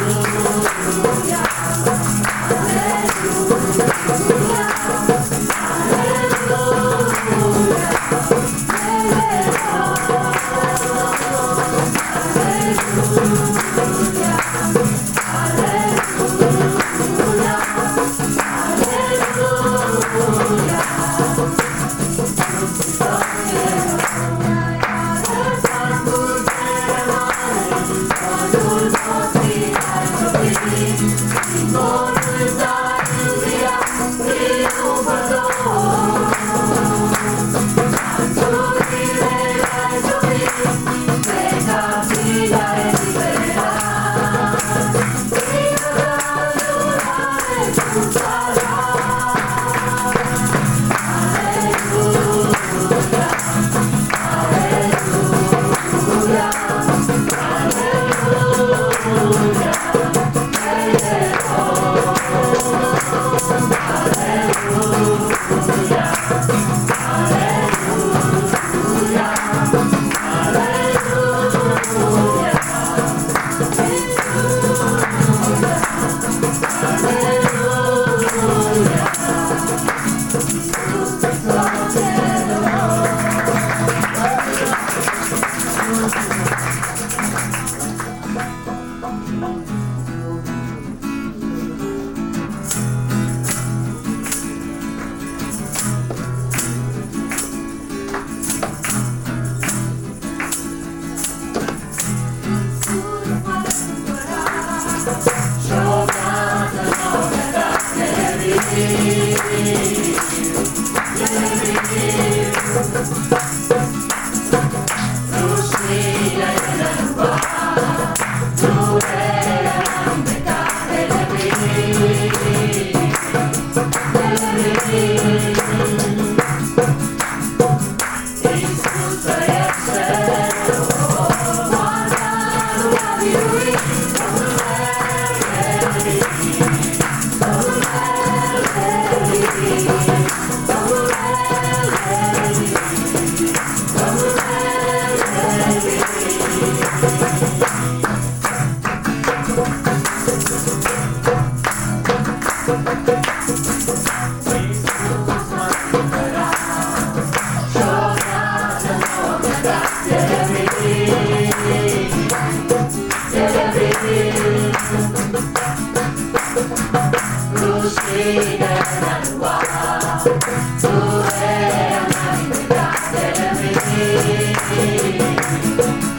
Yeah. Bye.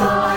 Allah.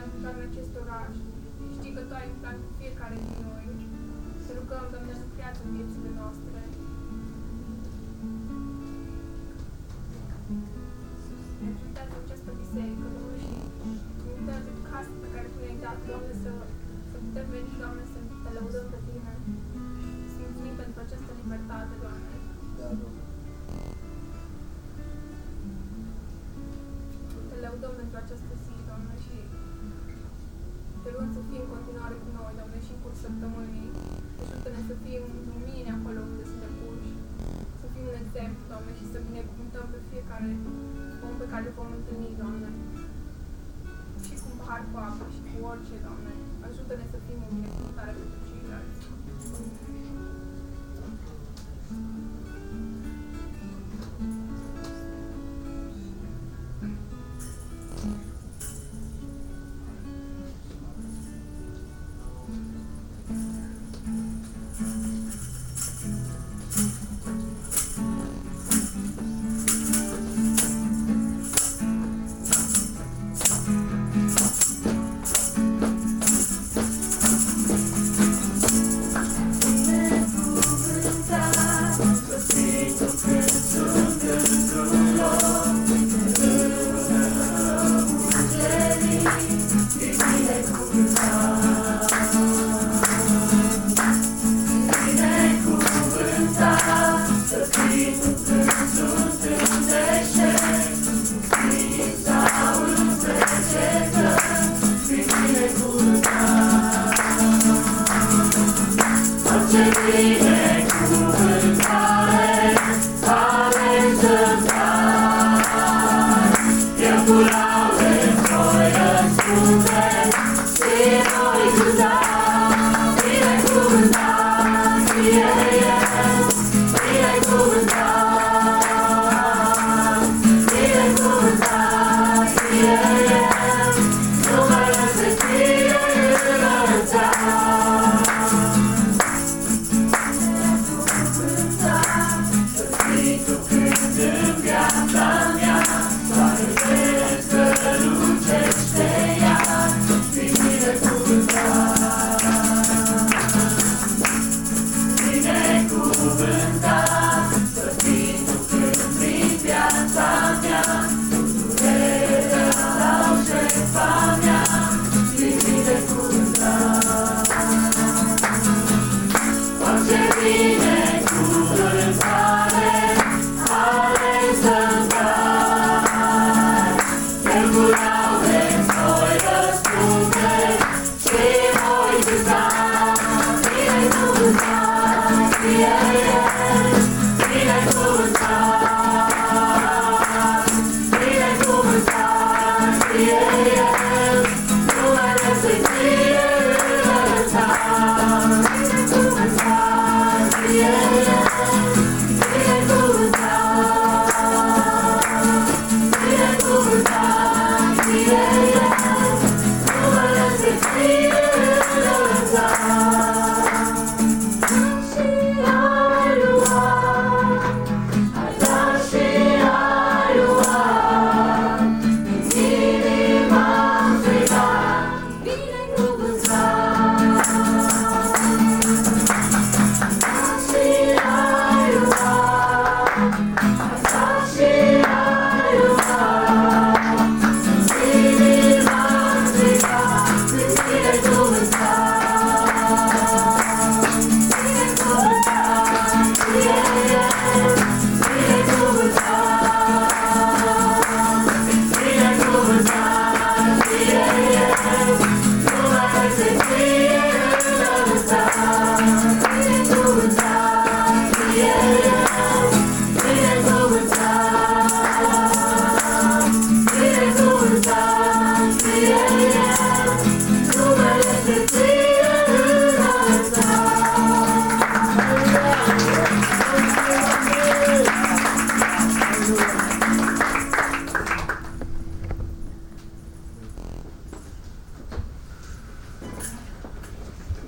planificarea acest oraș. Știi că Tu ai un plan cu fiecare din noi. Să rugăm, Doamne, să creați în viețile noastre. Ajutați această biserică, Doamne, și ajutați casa pe care Tu ne-ai dat, Doamne, să, să putem veni, Doamne, să